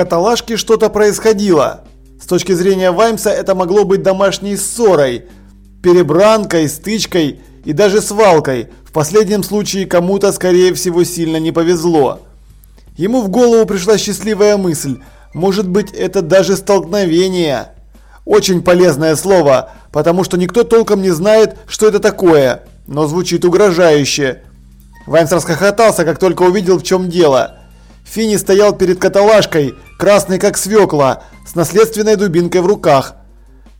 каталажке что-то происходило. С точки зрения Ваймса это могло быть домашней ссорой, перебранкой, стычкой и даже свалкой. В последнем случае кому-то, скорее всего, сильно не повезло. Ему в голову пришла счастливая мысль. Может быть, это даже столкновение. Очень полезное слово, потому что никто толком не знает, что это такое, но звучит угрожающе. Ваймс расхохотался, как только увидел, в чем дело. Финни стоял перед каталажкой, красный как свекла, с наследственной дубинкой в руках.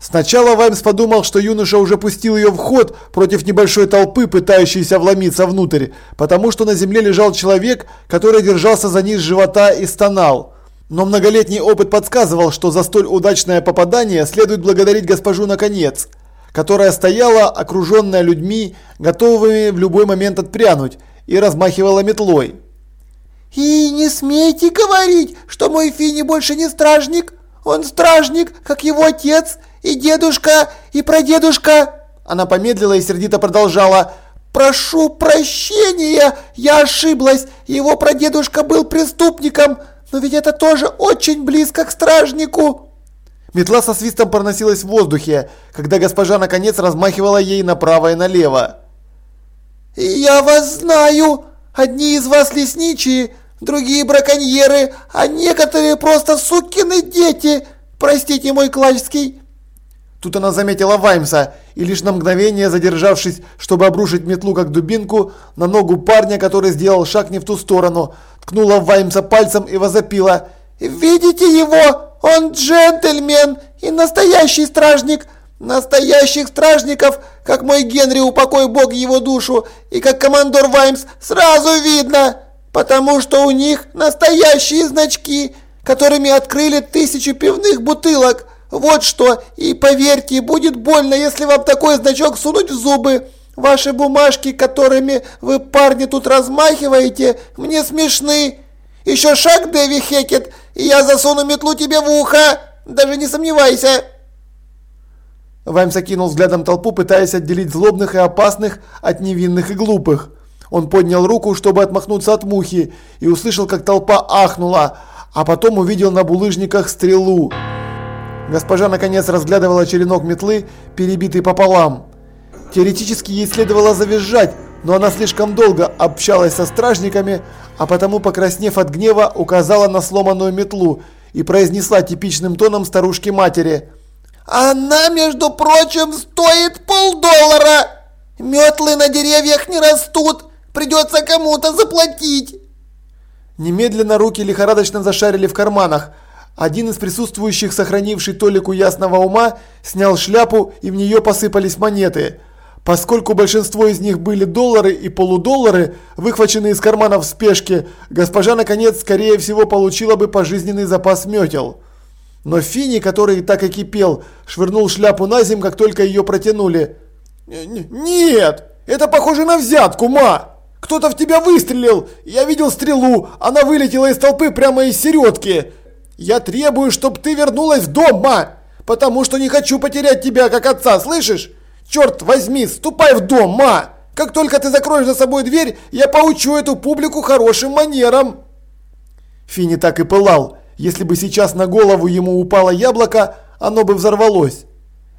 Сначала Ваймс подумал, что юноша уже пустил ее в ход против небольшой толпы, пытающейся вломиться внутрь, потому что на земле лежал человек, который держался за низ живота и стонал. Но многолетний опыт подсказывал, что за столь удачное попадание следует благодарить госпожу наконец, которая стояла, окруженная людьми, готовыми в любой момент отпрянуть, и размахивала метлой. «И не смейте говорить, что мой Фини больше не стражник. Он стражник, как его отец, и дедушка, и прадедушка!» Она помедлила и сердито продолжала. «Прошу прощения, я ошиблась, его прадедушка был преступником, но ведь это тоже очень близко к стражнику!» Метла со свистом проносилась в воздухе, когда госпожа наконец размахивала ей направо и налево. «Я вас знаю! Одни из вас лесничие, другие браконьеры, а некоторые просто сукины дети! Простите, мой Клавский!» Тут она заметила Ваймса и лишь на мгновение, задержавшись, чтобы обрушить метлу как дубинку, на ногу парня, который сделал шаг не в ту сторону, ткнула Ваймса пальцем и возопила «Видите его? Он джентльмен и настоящий стражник! Настоящих стражников, как мой Генри, упокой бог его душу, и как командор Ваймс, сразу видно, потому что у них настоящие значки, которыми открыли тысячу пивных бутылок!» Вот что, и поверьте, будет больно, если вам такой значок сунуть в зубы. Ваши бумажки, которыми вы, парни, тут размахиваете, мне смешны. Еще шаг, Дэви Хекет, и я засуну метлу тебе в ухо. Даже не сомневайся. Ваймс окинул взглядом толпу, пытаясь отделить злобных и опасных от невинных и глупых. Он поднял руку, чтобы отмахнуться от мухи, и услышал, как толпа ахнула, а потом увидел на булыжниках стрелу. Госпожа наконец разглядывала черенок метлы, перебитый пополам. Теоретически ей следовало завизжать, но она слишком долго общалась со стражниками, а потому, покраснев от гнева, указала на сломанную метлу и произнесла типичным тоном старушки-матери. «Она, между прочим, стоит полдоллара! Метлы на деревьях не растут, придется кому-то заплатить!» Немедленно руки лихорадочно зашарили в карманах, один из присутствующих, сохранивший толику ясного ума, снял шляпу и в нее посыпались монеты. Поскольку большинство из них были доллары и полудоллары, выхваченные из карманов в спешке, госпожа наконец, скорее всего, получила бы пожизненный запас метел. Но Фини, который так и кипел, швырнул шляпу на землю, как только ее протянули. «Нет! Это похоже на взятку, ма! Кто-то в тебя выстрелил! Я видел стрелу, она вылетела из толпы прямо из середки!» Я требую, чтобы ты вернулась в дом, ма! Потому что не хочу потерять тебя как отца, слышишь? Черт возьми, ступай в дом, ма! Как только ты закроешь за собой дверь, я поучу эту публику хорошим манерам!» Фини так и пылал. Если бы сейчас на голову ему упало яблоко, оно бы взорвалось.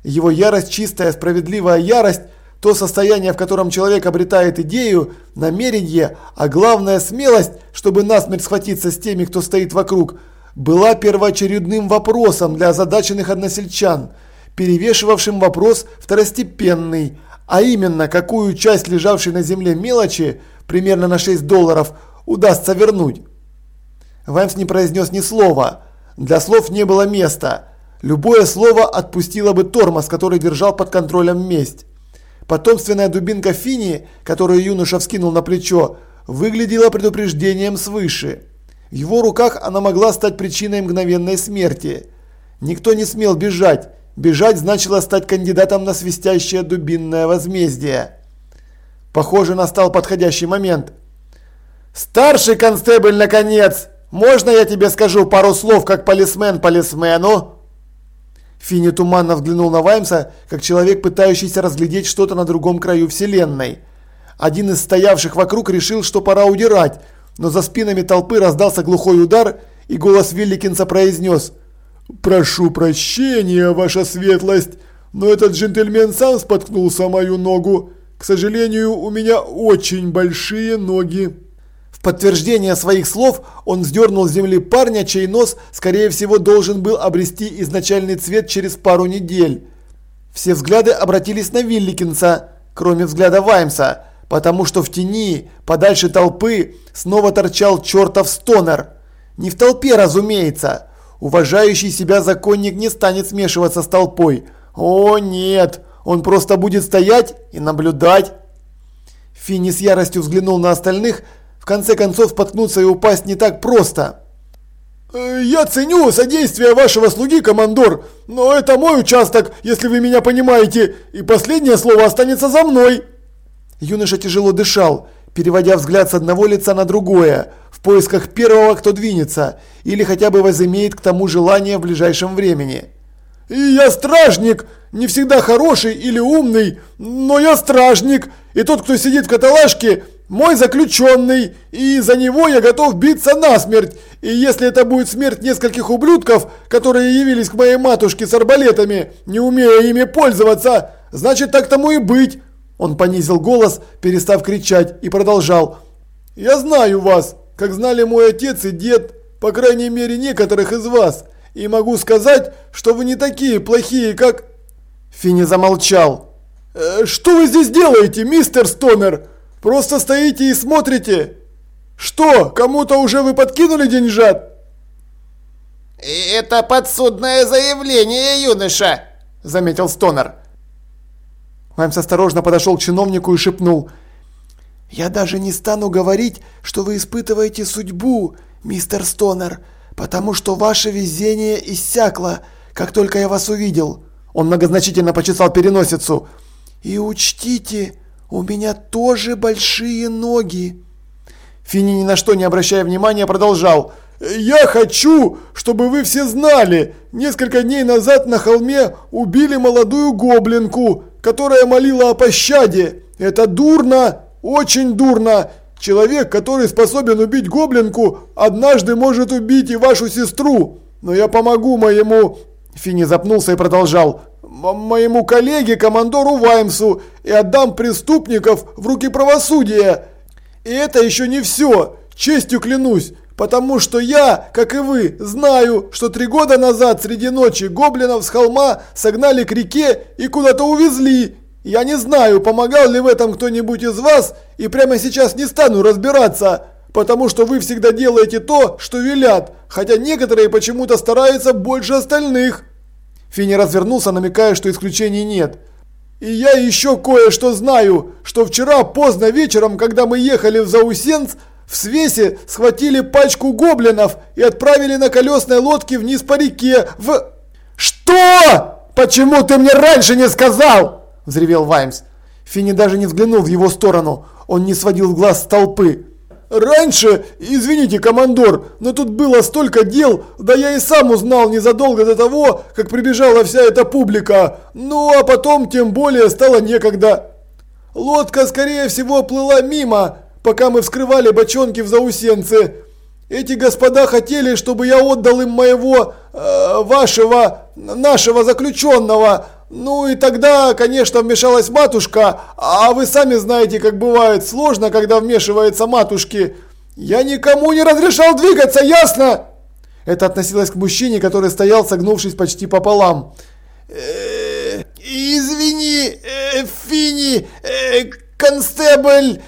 Его ярость, чистая, справедливая ярость, то состояние, в котором человек обретает идею, намерение, а главное смелость, чтобы насмерть схватиться с теми, кто стоит вокруг – была первоочередным вопросом для озадаченных односельчан, перевешивавшим вопрос второстепенный, а именно, какую часть лежавшей на земле мелочи, примерно на 6 долларов, удастся вернуть. Ваймс не произнес ни слова. Для слов не было места. Любое слово отпустило бы тормоз, который держал под контролем месть. Потомственная дубинка Фини, которую юноша вскинул на плечо, выглядела предупреждением свыше. В его руках она могла стать причиной мгновенной смерти. Никто не смел бежать. Бежать значило стать кандидатом на свистящее дубинное возмездие. Похоже, настал подходящий момент. «Старший констебль, наконец! Можно я тебе скажу пару слов, как полисмен полисмену?» Финни туманно взглянул на Ваймса, как человек, пытающийся разглядеть что-то на другом краю вселенной. Один из стоявших вокруг решил, что пора удирать, но за спинами толпы раздался глухой удар, и голос Вилликинса произнес «Прошу прощения, ваша светлость, но этот джентльмен сам споткнулся мою ногу. К сожалению, у меня очень большие ноги». Подтверждение своих слов он сдернул с земли парня, чей нос, скорее всего, должен был обрести изначальный цвет через пару недель. Все взгляды обратились на Вилликинса, кроме взгляда Ваймса, потому что в тени, подальше толпы, снова торчал чертов стонер. Не в толпе, разумеется. Уважающий себя законник не станет смешиваться с толпой. О нет, он просто будет стоять и наблюдать. Финни с яростью взглянул на остальных, в конце концов споткнуться и упасть не так просто. Э, «Я ценю содействие вашего слуги, командор, но это мой участок, если вы меня понимаете, и последнее слово останется за мной!» Юноша тяжело дышал, переводя взгляд с одного лица на другое, в поисках первого, кто двинется, или хотя бы возымеет к тому желание в ближайшем времени. «И я стражник, не всегда хороший или умный, но я стражник, и тот, кто сидит в каталажке, мой заключенный, и за него я готов биться насмерть. И если это будет смерть нескольких ублюдков, которые явились к моей матушке с арбалетами, не умея ими пользоваться, значит так тому и быть. Он понизил голос, перестав кричать, и продолжал. «Я знаю вас, как знали мой отец и дед, по крайней мере некоторых из вас, и могу сказать, что вы не такие плохие, как...» Финни замолчал. «Э, «Что вы здесь делаете, мистер Стонер?» Просто стоите и смотрите. Что, кому-то уже вы подкинули деньжат? Это подсудное заявление, юноша, заметил Стонер. Маймс осторожно подошел к чиновнику и шепнул. «Я даже не стану говорить, что вы испытываете судьбу, мистер Стонер, потому что ваше везение иссякло, как только я вас увидел». Он многозначительно почесал переносицу. «И учтите, «У меня тоже большие ноги!» Фини ни на что не обращая внимания продолжал. «Я хочу, чтобы вы все знали, несколько дней назад на холме убили молодую гоблинку, которая молила о пощаде. Это дурно, очень дурно. Человек, который способен убить гоблинку, однажды может убить и вашу сестру. Но я помогу моему...» Фини запнулся и продолжал моему коллеге, командору Ваймсу, и отдам преступников в руки правосудия. И это еще не все, честью клянусь, потому что я, как и вы, знаю, что три года назад среди ночи гоблинов с холма согнали к реке и куда-то увезли. Я не знаю, помогал ли в этом кто-нибудь из вас, и прямо сейчас не стану разбираться, потому что вы всегда делаете то, что велят, хотя некоторые почему-то стараются больше остальных. Финни развернулся, намекая, что исключений нет. «И я еще кое-что знаю, что вчера поздно вечером, когда мы ехали в Заусенц, в свесе схватили пачку гоблинов и отправили на колесной лодке вниз по реке в...» «Что? Почему ты мне раньше не сказал?» – взревел Ваймс. Финни даже не взглянул в его сторону. Он не сводил глаз с толпы. Раньше, извините, командор, но тут было столько дел, да я и сам узнал незадолго до того, как прибежала вся эта публика. Ну а потом тем более стало некогда. Лодка, скорее всего, плыла мимо, пока мы вскрывали бочонки в заусенце. Эти господа хотели, чтобы я отдал им моего, э, вашего, нашего заключенного. Ну и тогда, конечно, вмешалась матушка, а вы сами знаете, как бывает сложно, когда вмешивается матушки. Я никому не разрешал двигаться, ясно? Это относилось к мужчине, который стоял, согнувшись почти пополам. Э, извини, э, Фини, э, констебль,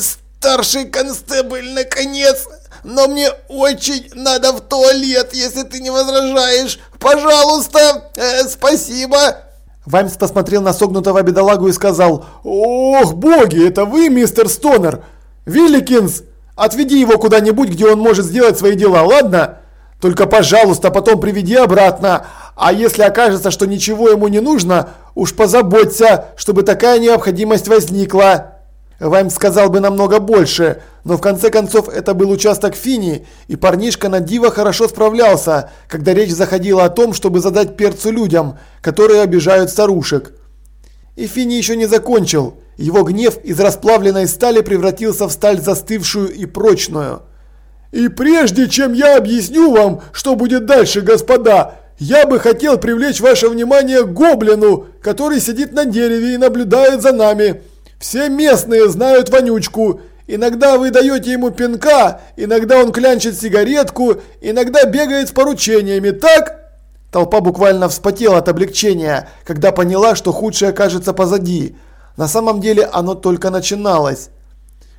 старший констебль, наконец, но мне очень надо в туалет, если ты не возражаешь. Пожалуйста, э, спасибо. Ваймс посмотрел на согнутого бедолагу и сказал, «Ох, боги, это вы, мистер Стонер? Вилликинс, отведи его куда-нибудь, где он может сделать свои дела, ладно? Только, пожалуйста, потом приведи обратно, а если окажется, что ничего ему не нужно, уж позаботься, чтобы такая необходимость возникла». Ваймс сказал бы намного больше, но в конце концов это был участок Фини, и парнишка на диво хорошо справлялся, когда речь заходила о том, чтобы задать перцу людям, которые обижают старушек. И Фини еще не закончил. Его гнев из расплавленной стали превратился в сталь застывшую и прочную. И прежде чем я объясню вам, что будет дальше, господа, я бы хотел привлечь ваше внимание к гоблину, который сидит на дереве и наблюдает за нами. Все местные знают вонючку. Иногда вы даете ему пинка, иногда он клянчит сигаретку, иногда бегает с поручениями, так? Толпа буквально вспотела от облегчения, когда поняла, что худшее окажется позади. На самом деле оно только начиналось.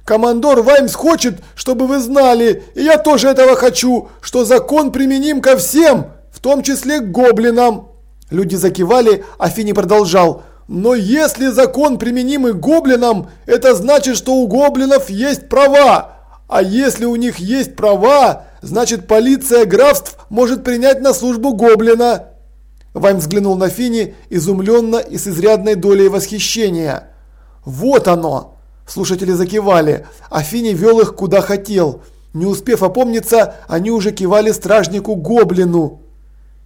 Командор Ваймс хочет, чтобы вы знали, и я тоже этого хочу, что закон применим ко всем, в том числе к гоблинам. Люди закивали, а Фини продолжал. Но если закон применим и гоблинам, это значит, что у гоблинов есть права. А если у них есть права, значит полиция графств может принять на службу гоблина. Вайм взглянул на Фини изумленно и с изрядной долей восхищения. Вот оно! Слушатели закивали, а Фини вел их куда хотел. Не успев опомниться, они уже кивали стражнику Гоблину.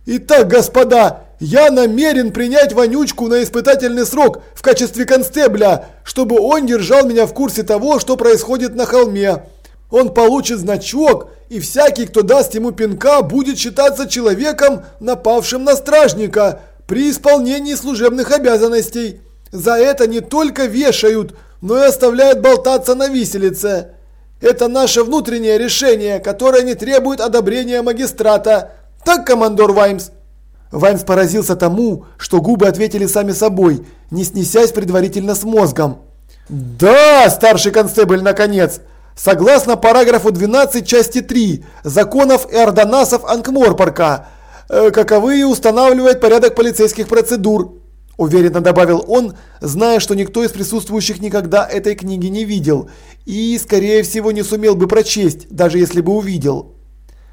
«Итак, господа, я намерен принять Вонючку на испытательный срок в качестве констебля, чтобы он держал меня в курсе того, что происходит на холме. Он получит значок, и всякий, кто даст ему пинка, будет считаться человеком, напавшим на стражника при исполнении служебных обязанностей. За это не только вешают, но и оставляют болтаться на виселице. Это наше внутреннее решение, которое не требует одобрения магистрата. Так, командор Ваймс?» Ваймс поразился тому, что губы ответили сами собой, не снесясь предварительно с мозгом. «Да, старший констебль, наконец! Согласно параграфу 12 части 3 законов и ордонасов Анкморпорка, э, каковые устанавливает порядок полицейских процедур, Уверенно добавил он, зная, что никто из присутствующих никогда этой книги не видел и, скорее всего, не сумел бы прочесть, даже если бы увидел.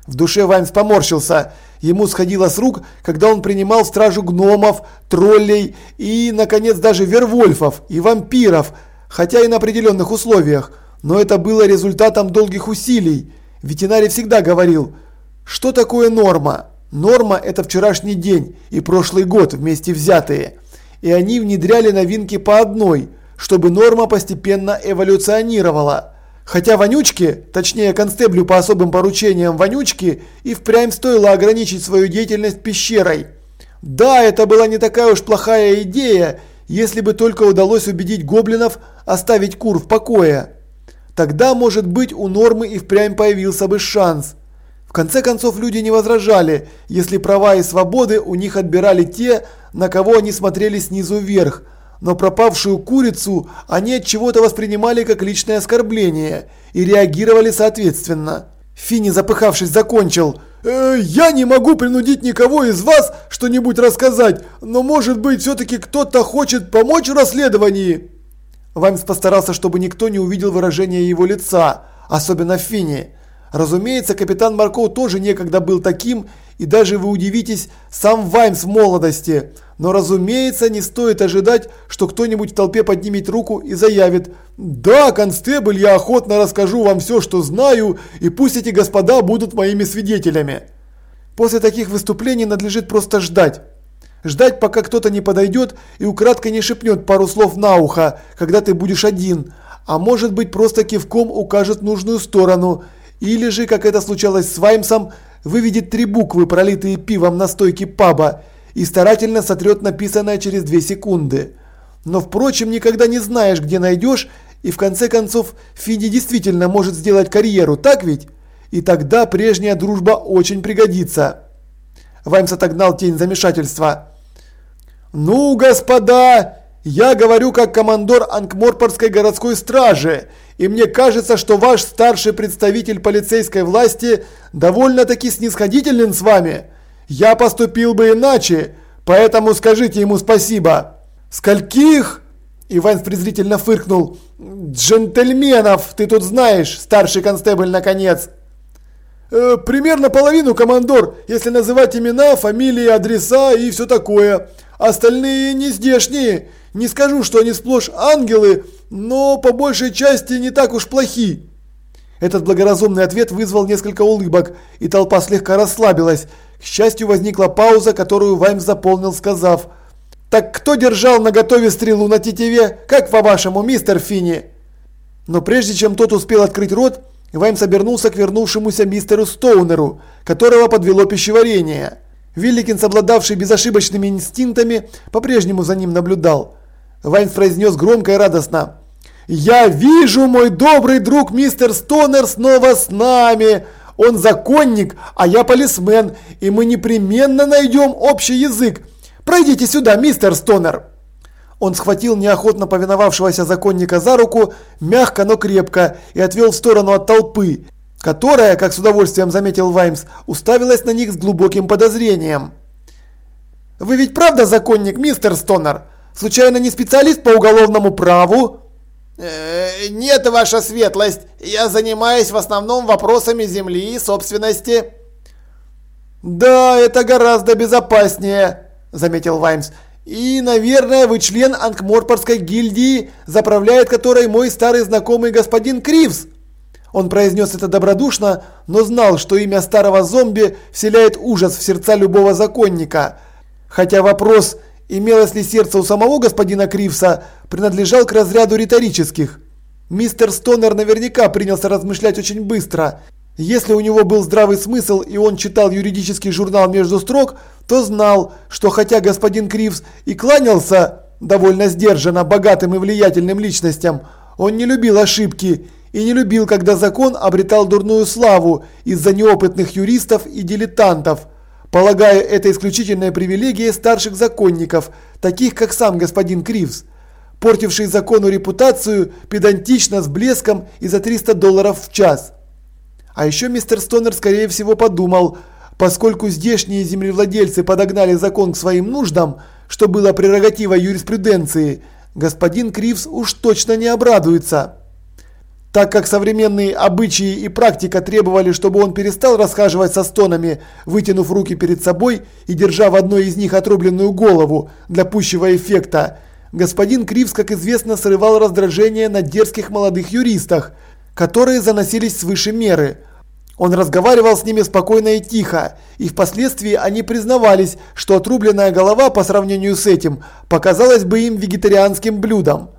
В душе Ваймс поморщился. Ему сходило с рук, когда он принимал стражу гномов, троллей и, наконец, даже вервольфов и вампиров, хотя и на определенных условиях. Но это было результатом долгих усилий. Ветеринарий всегда говорил, что такое норма? Норма – это вчерашний день и прошлый год вместе взятые и они внедряли новинки по одной, чтобы норма постепенно эволюционировала. Хотя вонючке, точнее констеблю по особым поручениям вонючки, и впрямь стоило ограничить свою деятельность пещерой. Да, это была не такая уж плохая идея, если бы только удалось убедить гоблинов оставить кур в покое. Тогда, может быть, у нормы и впрямь появился бы шанс. В конце концов, люди не возражали, если права и свободы у них отбирали те, на кого они смотрели снизу вверх, но пропавшую курицу они от чего-то воспринимали как личное оскорбление и реагировали соответственно. Фини, запыхавшись, закончил. «Э, «Я не могу принудить никого из вас что-нибудь рассказать, но может быть все-таки кто-то хочет помочь в расследовании?» Ваймс постарался, чтобы никто не увидел выражение его лица, особенно Фини. Разумеется, капитан Марков тоже некогда был таким, и даже вы удивитесь, сам Ваймс в молодости. Но разумеется, не стоит ожидать, что кто-нибудь в толпе поднимет руку и заявит «Да, констебль, я охотно расскажу вам все, что знаю, и пусть эти господа будут моими свидетелями». После таких выступлений надлежит просто ждать. Ждать, пока кто-то не подойдет и украдкой не шепнет пару слов на ухо, когда ты будешь один, а может быть просто кивком укажет нужную сторону – или же, как это случалось с Ваймсом, выведет три буквы, пролитые пивом на стойке паба, и старательно сотрет написанное через две секунды. Но, впрочем, никогда не знаешь, где найдешь, и в конце концов Фиди действительно может сделать карьеру, так ведь? И тогда прежняя дружба очень пригодится. Ваймс отогнал тень замешательства. «Ну, господа, я говорю как командор Анкморпорской городской стражи, и мне кажется, что ваш старший представитель полицейской власти довольно-таки снисходителен с вами. Я поступил бы иначе, поэтому скажите ему спасибо. Скольких? Иван презрительно фыркнул. Джентльменов, ты тут знаешь, старший констебль наконец. Э, примерно половину, командор, если называть имена, фамилии, адреса и все такое. Остальные не здешние. Не скажу, что они сплошь ангелы, но по большей части не так уж плохи. Этот благоразумный ответ вызвал несколько улыбок, и толпа слегка расслабилась. К счастью, возникла пауза, которую Ваймс заполнил, сказав «Так кто держал на готове стрелу на тетиве? Как по-вашему, мистер Финни?» Но прежде чем тот успел открыть рот, Ваймс обернулся к вернувшемуся мистеру Стоунеру, которого подвело пищеварение. Вилликинс, обладавший безошибочными инстинктами, по-прежнему за ним наблюдал. Ваймс произнес громко и радостно. «Я вижу, мой добрый друг мистер Стонер снова с нами! Он законник, а я полисмен, и мы непременно найдем общий язык. Пройдите сюда, мистер Стонер!» Он схватил неохотно повиновавшегося законника за руку, мягко, но крепко, и отвел в сторону от толпы, которая, как с удовольствием заметил Ваймс, уставилась на них с глубоким подозрением. «Вы ведь правда законник, мистер Стонер? Случайно не специалист по уголовному праву?» Э, «Нет, ваша светлость, я занимаюсь в основном вопросами земли и собственности». «Да, это гораздо безопаснее», – заметил Ваймс. И, наверное, вы член Анкморпорской гильдии, заправляет которой мой старый знакомый господин Кривс. Он произнес это добродушно, но знал, что имя старого зомби вселяет ужас в сердца любого законника. Хотя вопрос, имелось ли сердце у самого господина Кривса, принадлежал к разряду риторических. Мистер Стонер наверняка принялся размышлять очень быстро. Если у него был здравый смысл и он читал юридический журнал между строк, то знал, что хотя господин Кривс и кланялся довольно сдержанно богатым и влиятельным личностям, он не любил ошибки и не любил, когда закон обретал дурную славу из-за неопытных юристов и дилетантов, полагая это исключительной привилегией старших законников, таких как сам господин Кривс, портивший закону репутацию педантично с блеском и за 300 долларов в час. А еще мистер Стонер скорее всего подумал, поскольку здешние землевладельцы подогнали закон к своим нуждам, что было прерогативой юриспруденции, господин Кривс уж точно не обрадуется. Так как современные обычаи и практика требовали, чтобы он перестал расхаживать со стонами, вытянув руки перед собой и держа в одной из них отрубленную голову для пущего эффекта, господин Кривс, как известно, срывал раздражение на дерзких молодых юристах, которые заносились свыше меры – он разговаривал с ними спокойно и тихо, и впоследствии они признавались, что отрубленная голова по сравнению с этим показалась бы им вегетарианским блюдом.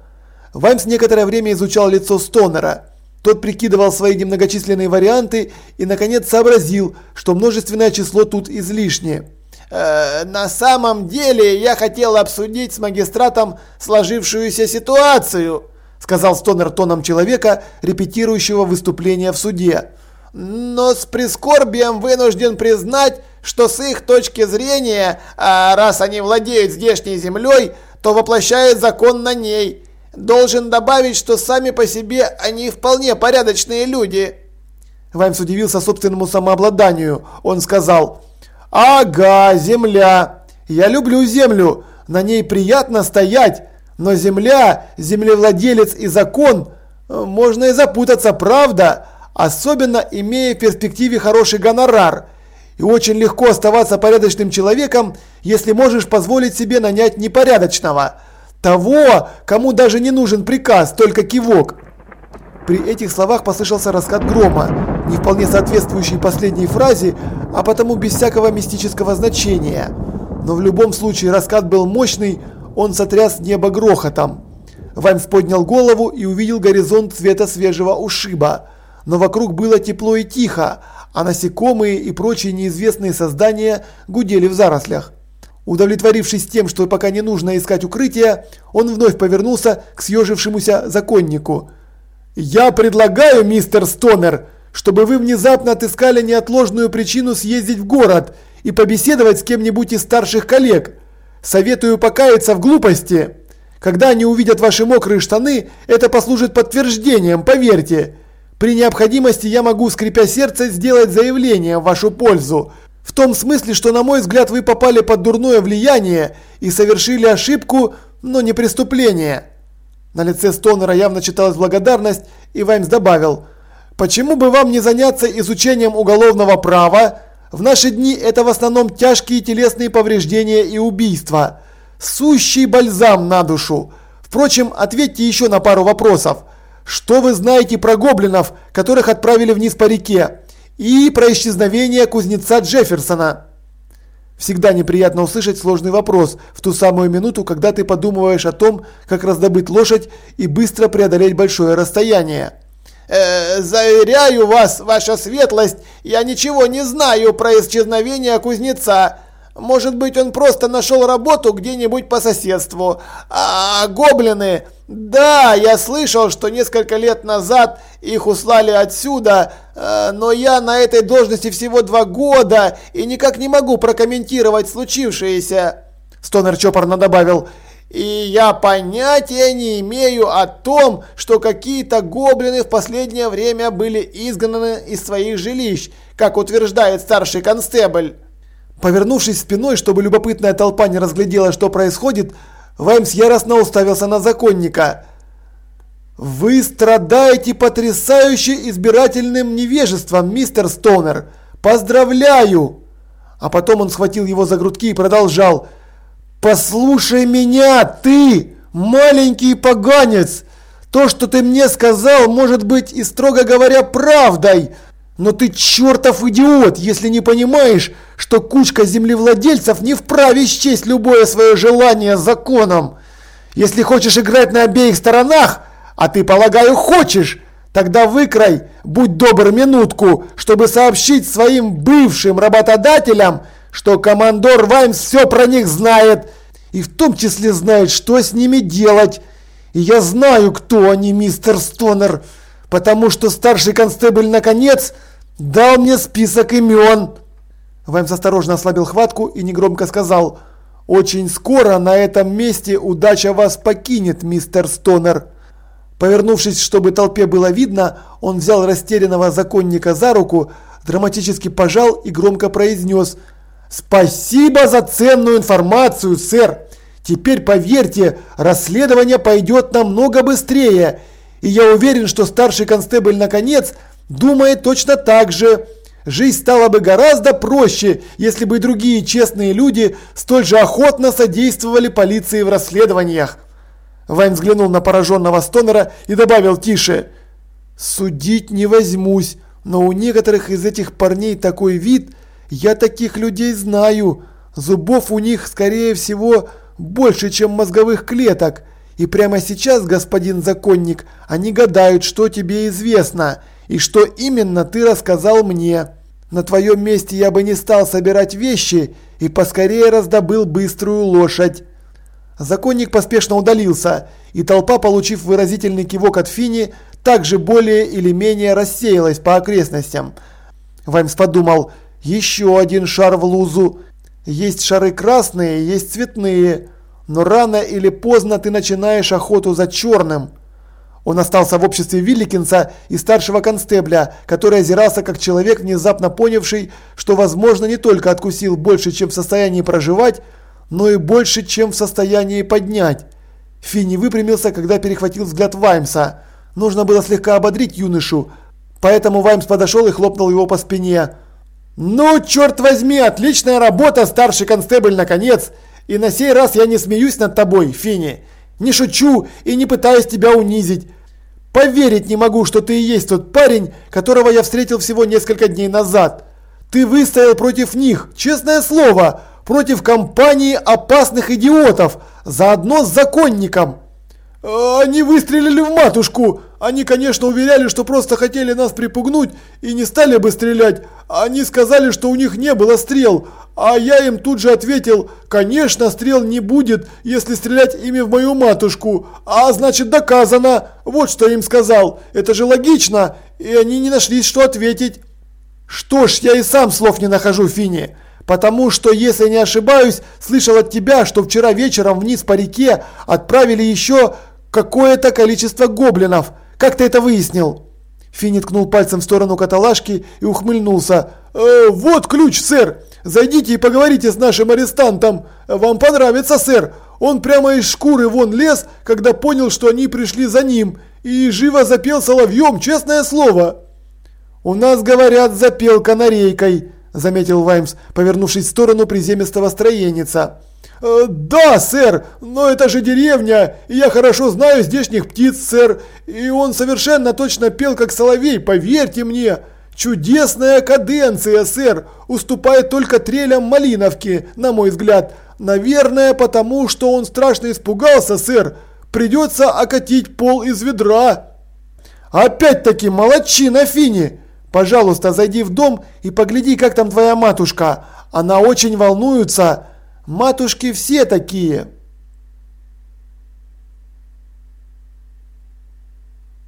Ваймс некоторое время изучал лицо Стонера. Тот прикидывал свои немногочисленные варианты и наконец сообразил, что множественное число тут излишнее. Э, на самом деле я хотел обсудить с магистратом сложившуюся ситуацию, сказал Стонер тоном человека, репетирующего выступление в суде но с прискорбием вынужден признать, что с их точки зрения, а раз они владеют здешней землей, то воплощают закон на ней. Должен добавить, что сами по себе они вполне порядочные люди. Ваймс удивился собственному самообладанию. Он сказал, «Ага, земля. Я люблю землю. На ней приятно стоять. Но земля, землевладелец и закон, можно и запутаться, правда?» особенно имея в перспективе хороший гонорар. И очень легко оставаться порядочным человеком, если можешь позволить себе нанять непорядочного. Того, кому даже не нужен приказ, только кивок. При этих словах послышался раскат грома, не вполне соответствующий последней фразе, а потому без всякого мистического значения. Но в любом случае раскат был мощный, он сотряс небо грохотом. Ваймс поднял голову и увидел горизонт цвета свежего ушиба но вокруг было тепло и тихо, а насекомые и прочие неизвестные создания гудели в зарослях. Удовлетворившись тем, что пока не нужно искать укрытия, он вновь повернулся к съежившемуся законнику. «Я предлагаю, мистер Стонер, чтобы вы внезапно отыскали неотложную причину съездить в город и побеседовать с кем-нибудь из старших коллег. Советую покаяться в глупости. Когда они увидят ваши мокрые штаны, это послужит подтверждением, поверьте. При необходимости я могу, скрипя сердце, сделать заявление в вашу пользу. В том смысле, что на мой взгляд вы попали под дурное влияние и совершили ошибку, но не преступление. На лице Стонера явно читалась благодарность, и Ваймс добавил, «Почему бы вам не заняться изучением уголовного права? В наши дни это в основном тяжкие телесные повреждения и убийства. Сущий бальзам на душу. Впрочем, ответьте еще на пару вопросов. Что вы знаете про гоблинов, которых отправили вниз по реке? И про исчезновение кузнеца Джефферсона? Всегда неприятно услышать сложный вопрос в ту самую минуту, когда ты подумываешь о том, как раздобыть лошадь и быстро преодолеть большое расстояние. Э, заверяю вас, ваша светлость, я ничего не знаю про исчезновение кузнеца. Может быть, он просто нашел работу где-нибудь по соседству. А гоблины... Да, я слышал, что несколько лет назад их услали отсюда, но я на этой должности всего два года и никак не могу прокомментировать случившееся. Стонер чопорно добавил. И я понятия не имею о том, что какие-то гоблины в последнее время были изгнаны из своих жилищ, как утверждает старший констебль. Повернувшись спиной, чтобы любопытная толпа не разглядела, что происходит, Ваймс яростно уставился на законника. «Вы страдаете потрясающе избирательным невежеством, мистер Стоунер! Поздравляю!» А потом он схватил его за грудки и продолжал. «Послушай меня, ты, маленький поганец! То, что ты мне сказал, может быть и, строго говоря, правдой!» Но ты чертов идиот, если не понимаешь, что кучка землевладельцев не вправе счесть любое свое желание законом. Если хочешь играть на обеих сторонах, а ты, полагаю, хочешь, тогда выкрай, будь добр, минутку, чтобы сообщить своим бывшим работодателям, что командор Ваймс все про них знает, и в том числе знает, что с ними делать. И я знаю, кто они, мистер Стонер, потому что старший констебль наконец «Дал мне список имен!» Ваймс осторожно ослабил хватку и негромко сказал «Очень скоро на этом месте удача вас покинет, мистер Стонер». Повернувшись, чтобы толпе было видно, он взял растерянного законника за руку, драматически пожал и громко произнес «Спасибо за ценную информацию, сэр! Теперь, поверьте, расследование пойдет намного быстрее, и я уверен, что старший констебль наконец – думает точно так же. Жизнь стала бы гораздо проще, если бы другие честные люди столь же охотно содействовали полиции в расследованиях. Вайн взглянул на пораженного Стонера и добавил тише. «Судить не возьмусь, но у некоторых из этих парней такой вид, я таких людей знаю. Зубов у них, скорее всего, больше, чем мозговых клеток. И прямо сейчас, господин законник, они гадают, что тебе известно» и что именно ты рассказал мне. На твоем месте я бы не стал собирать вещи и поскорее раздобыл быструю лошадь. Законник поспешно удалился, и толпа, получив выразительный кивок от Фини, также более или менее рассеялась по окрестностям. Ваймс подумал, еще один шар в лузу. Есть шары красные, есть цветные, но рано или поздно ты начинаешь охоту за черным. Он остался в обществе Вилликинса и старшего констебля, который озирался как человек, внезапно понявший, что, возможно, не только откусил больше, чем в состоянии проживать, но и больше, чем в состоянии поднять. Финни выпрямился, когда перехватил взгляд Ваймса. Нужно было слегка ободрить юношу, поэтому Ваймс подошел и хлопнул его по спине. «Ну, черт возьми, отличная работа, старший констебль, наконец! И на сей раз я не смеюсь над тобой, Финни. Не шучу и не пытаюсь тебя унизить. Поверить не могу, что ты и есть тот парень, которого я встретил всего несколько дней назад. Ты выстоял против них, честное слово, против компании опасных идиотов, заодно с законником. Они выстрелили в матушку. Они, конечно, уверяли, что просто хотели нас припугнуть и не стали бы стрелять. Они сказали, что у них не было стрел. А я им тут же ответил, конечно, стрел не будет, если стрелять ими в мою матушку. А значит доказано. Вот что я им сказал. Это же логично. И они не нашлись, что ответить. Что ж, я и сам слов не нахожу, Фини. Потому что, если не ошибаюсь, слышал от тебя, что вчера вечером вниз по реке отправили еще какое-то количество гоблинов. Как ты это выяснил? Финни ткнул пальцем в сторону каталажки и ухмыльнулся. «Э, «Вот ключ, сэр! Зайдите и поговорите с нашим арестантом! Вам понравится, сэр! Он прямо из шкуры вон лез, когда понял, что они пришли за ним, и живо запел соловьем, честное слово!» «У нас, говорят, запел канарейкой», – заметил Ваймс, повернувшись в сторону приземистого строеница. Э, «Да, сэр, но это же деревня, и я хорошо знаю здешних птиц, сэр, и он совершенно точно пел как соловей, поверьте мне. Чудесная каденция, сэр, уступает только трелям Малиновки, на мой взгляд. Наверное, потому что он страшно испугался, сэр. Придется окатить пол из ведра». Опять-таки молодчина, Фини! Пожалуйста, зайди в дом и погляди, как там твоя матушка. Она очень волнуется. Матушки все такие.